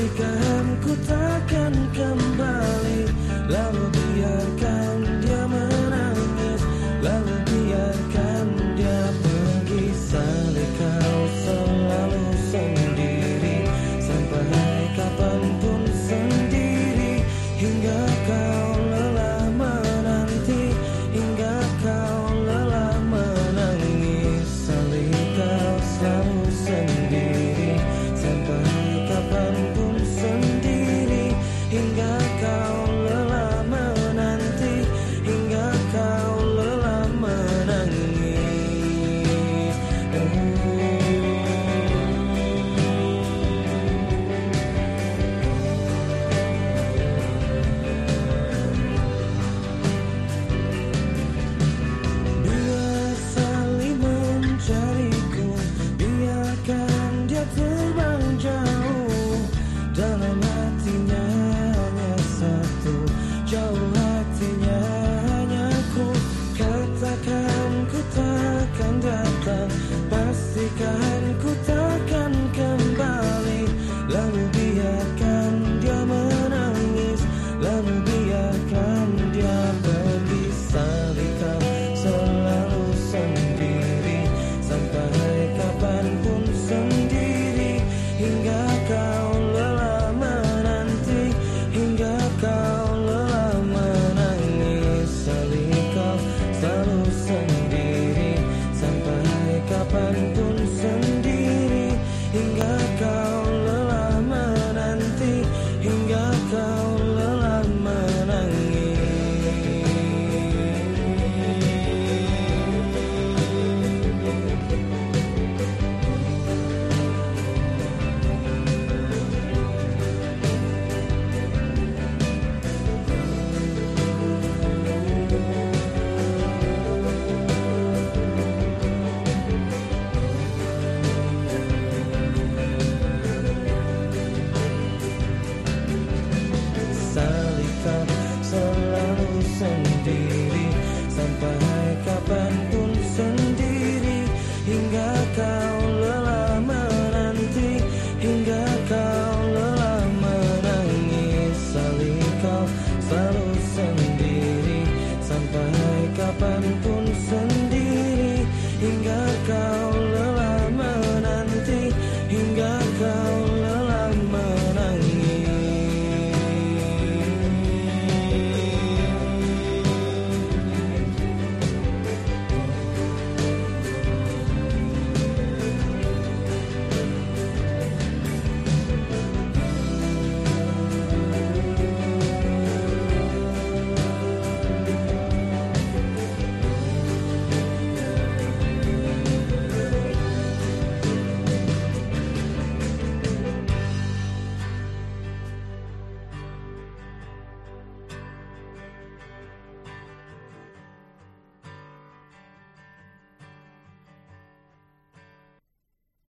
Pastikan ku takkan kembali. Lalu biarkan dia menangis. Lalu biarkan dia pergi. Salih kau selalu sendiri. Sampai kapan pun Joe. ago tinggalkan